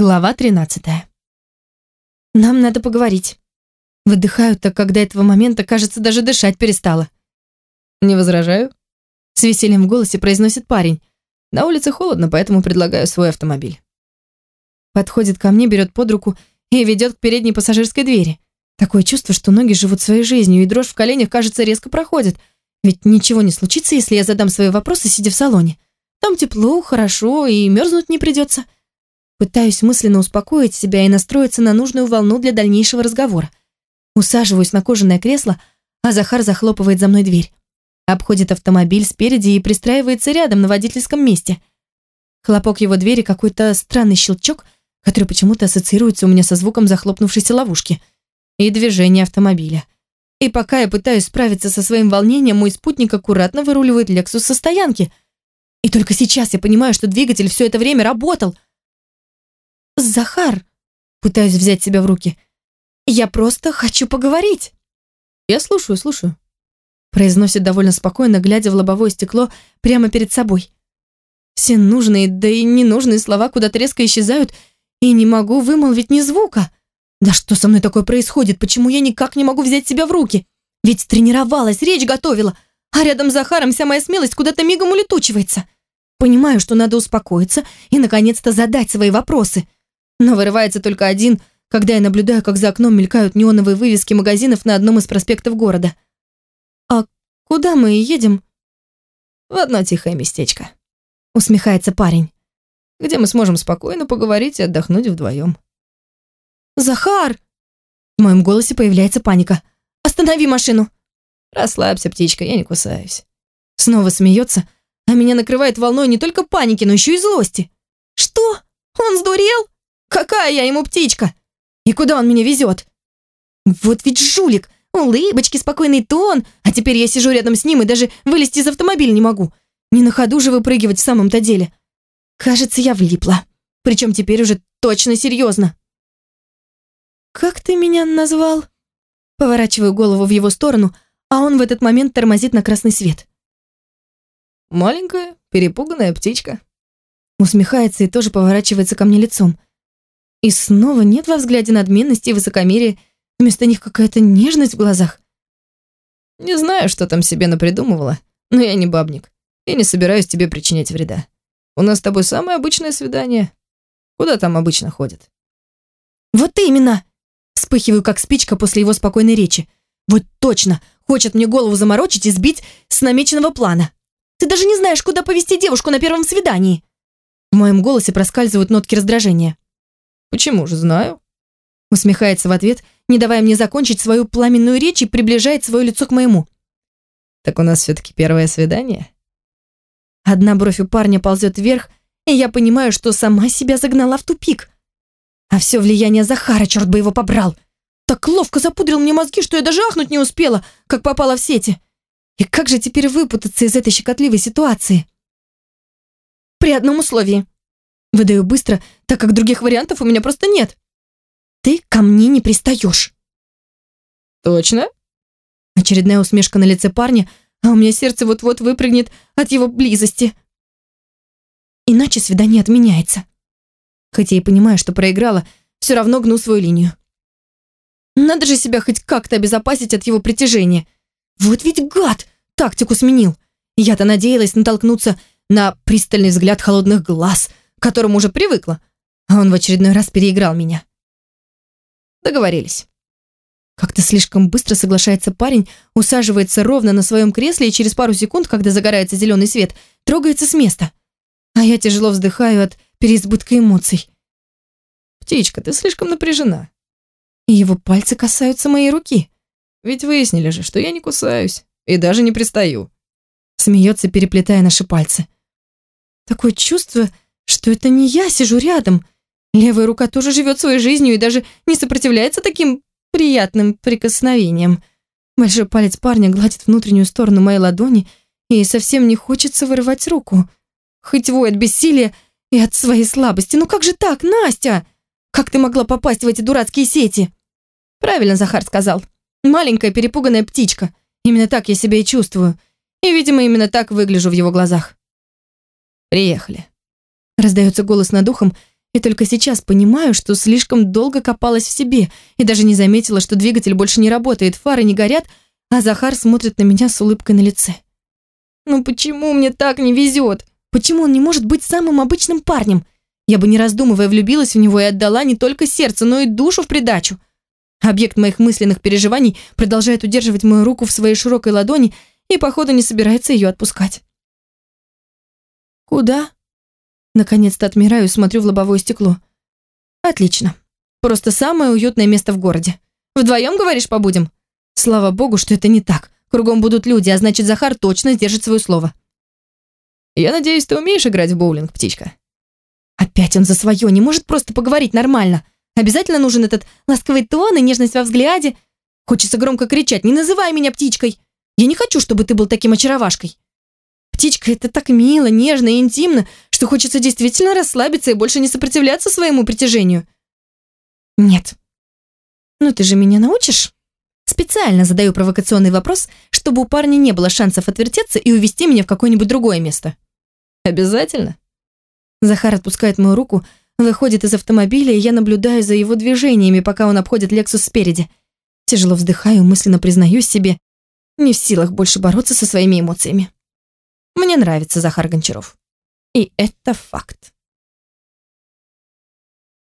Глава 13. Нам надо поговорить. Выдыхаю так, когда этого момента, кажется, даже дышать перестала. Не возражаю. С весельем в голосе произносит парень. На улице холодно, поэтому предлагаю свой автомобиль. Подходит ко мне, берет под руку и ведет к передней пассажирской двери. Такое чувство, что ноги живут своей жизнью, и дрожь в коленях, кажется, резко проходит. Ведь ничего не случится, если я задам свои вопросы, сидя в салоне. Там тепло, хорошо, и мерзнуть не придется. Пытаюсь мысленно успокоить себя и настроиться на нужную волну для дальнейшего разговора. Усаживаюсь на кожаное кресло, а Захар захлопывает за мной дверь. Обходит автомобиль спереди и пристраивается рядом на водительском месте. Хлопок его двери какой-то странный щелчок, который почему-то ассоциируется у меня со звуком захлопнувшейся ловушки. И движение автомобиля. И пока я пытаюсь справиться со своим волнением, мой спутник аккуратно выруливает Лексус со стоянки. И только сейчас я понимаю, что двигатель все это время работал — «Захар!» Пытаюсь взять себя в руки. «Я просто хочу поговорить!» «Я слушаю, слушаю», произносит довольно спокойно, глядя в лобовое стекло прямо перед собой. Все нужные, да и ненужные слова куда-то резко исчезают, и не могу вымолвить ни звука. Да что со мной такое происходит? Почему я никак не могу взять себя в руки? Ведь тренировалась, речь готовила, а рядом с Захаром вся моя смелость куда-то мигом улетучивается. Понимаю, что надо успокоиться и наконец-то задать свои вопросы – но вырывается только один, когда я наблюдаю, как за окном мелькают неоновые вывески магазинов на одном из проспектов города. «А куда мы едем?» «В одно тихое местечко», — усмехается парень. «Где мы сможем спокойно поговорить и отдохнуть вдвоем». «Захар!» В моем голосе появляется паника. «Останови машину!» «Расслабься, птичка, я не кусаюсь». Снова смеется, а меня накрывает волной не только паники, но еще и злости. «Что? Он сдурел?» Какая я ему птичка? И куда он меня везет? Вот ведь жулик! Улыбочки, спокойный тон, а теперь я сижу рядом с ним и даже вылезти из автомобиля не могу. Не на ходу же выпрыгивать в самом-то деле. Кажется, я влипла. Причем теперь уже точно серьезно. «Как ты меня назвал?» Поворачиваю голову в его сторону, а он в этот момент тормозит на красный свет. «Маленькая, перепуганная птичка». Усмехается и тоже поворачивается ко мне лицом. И снова нет во взгляде надменности и высокомерия, вместо них какая-то нежность в глазах. Не знаю, что там себе напридумывала, но я не бабник и не собираюсь тебе причинять вреда. У нас с тобой самое обычное свидание. Куда там обычно ходят? Вот именно! Вспыхиваю, как спичка после его спокойной речи. Вот точно! Хочет мне голову заморочить и сбить с намеченного плана. Ты даже не знаешь, куда повести девушку на первом свидании. В моем голосе проскальзывают нотки раздражения. Почему же знаю? Усмехается в ответ, не давая мне закончить свою пламенную речь и приближает свое лицо к моему. Так у нас все-таки первое свидание? Одна бровь у парня ползет вверх, и я понимаю, что сама себя загнала в тупик. А все влияние Захара, черт бы его побрал. Так ловко запудрил мне мозги, что я даже ахнуть не успела, как попала в сети. И как же теперь выпутаться из этой щекотливой ситуации? При одном условии. Выдаю быстро, так как других вариантов у меня просто нет. Ты ко мне не пристаешь. Точно? Очередная усмешка на лице парня, а у меня сердце вот-вот выпрыгнет от его близости. Иначе свидание отменяется. Хотя и понимаю, что проиграла, все равно гну свою линию. Надо же себя хоть как-то обезопасить от его притяжения. Вот ведь гад тактику сменил. Я-то надеялась натолкнуться на пристальный взгляд холодных глаз, к которому уже привыкла, а он в очередной раз переиграл меня. Договорились. Как-то слишком быстро соглашается парень, усаживается ровно на своем кресле и через пару секунд, когда загорается зеленый свет, трогается с места. А я тяжело вздыхаю от переизбытка эмоций. «Птичка, ты слишком напряжена». И его пальцы касаются моей руки. «Ведь выяснили же, что я не кусаюсь и даже не пристаю». Смеется, переплетая наши пальцы. Такое чувство, что это не я сижу рядом. Левая рука тоже живет своей жизнью и даже не сопротивляется таким приятным прикосновениям. Большой палец парня гладит внутреннюю сторону моей ладони, и совсем не хочется вырывать руку. Хоть воет бессилие и от своей слабости. Ну как же так, Настя? Как ты могла попасть в эти дурацкие сети? Правильно Захар сказал. Маленькая перепуганная птичка. Именно так я себя и чувствую. И, видимо, именно так выгляжу в его глазах. Приехали. Раздается голос над ухом, И только сейчас понимаю, что слишком долго копалась в себе и даже не заметила, что двигатель больше не работает, фары не горят, а Захар смотрит на меня с улыбкой на лице. Ну почему мне так не везет? Почему он не может быть самым обычным парнем? Я бы не раздумывая влюбилась в него и отдала не только сердце, но и душу в придачу. Объект моих мысленных переживаний продолжает удерживать мою руку в своей широкой ладони и, походу, не собирается ее отпускать. «Куда?» Наконец-то отмираю и смотрю в лобовое стекло. «Отлично. Просто самое уютное место в городе. Вдвоем, говоришь, побудем?» Слава богу, что это не так. Кругом будут люди, а значит, Захар точно сдержит свое слово. «Я надеюсь, ты умеешь играть в боулинг, птичка?» Опять он за свое, не может просто поговорить нормально. Обязательно нужен этот ласковый тон и нежность во взгляде. Хочется громко кричать «Не называй меня птичкой!» Я не хочу, чтобы ты был таким очаровашкой. Птичка — это так мило, нежно и интимно, что хочется действительно расслабиться и больше не сопротивляться своему притяжению. Нет. Ну ты же меня научишь? Специально задаю провокационный вопрос, чтобы у парня не было шансов отвертеться и увести меня в какое-нибудь другое место. Обязательно. Захар отпускает мою руку, выходит из автомобиля, и я наблюдаю за его движениями, пока он обходит Лексус спереди. Тяжело вздыхаю, мысленно признаюсь себе, не в силах больше бороться со своими эмоциями. Мне нравится Захар Гончаров. И это факт.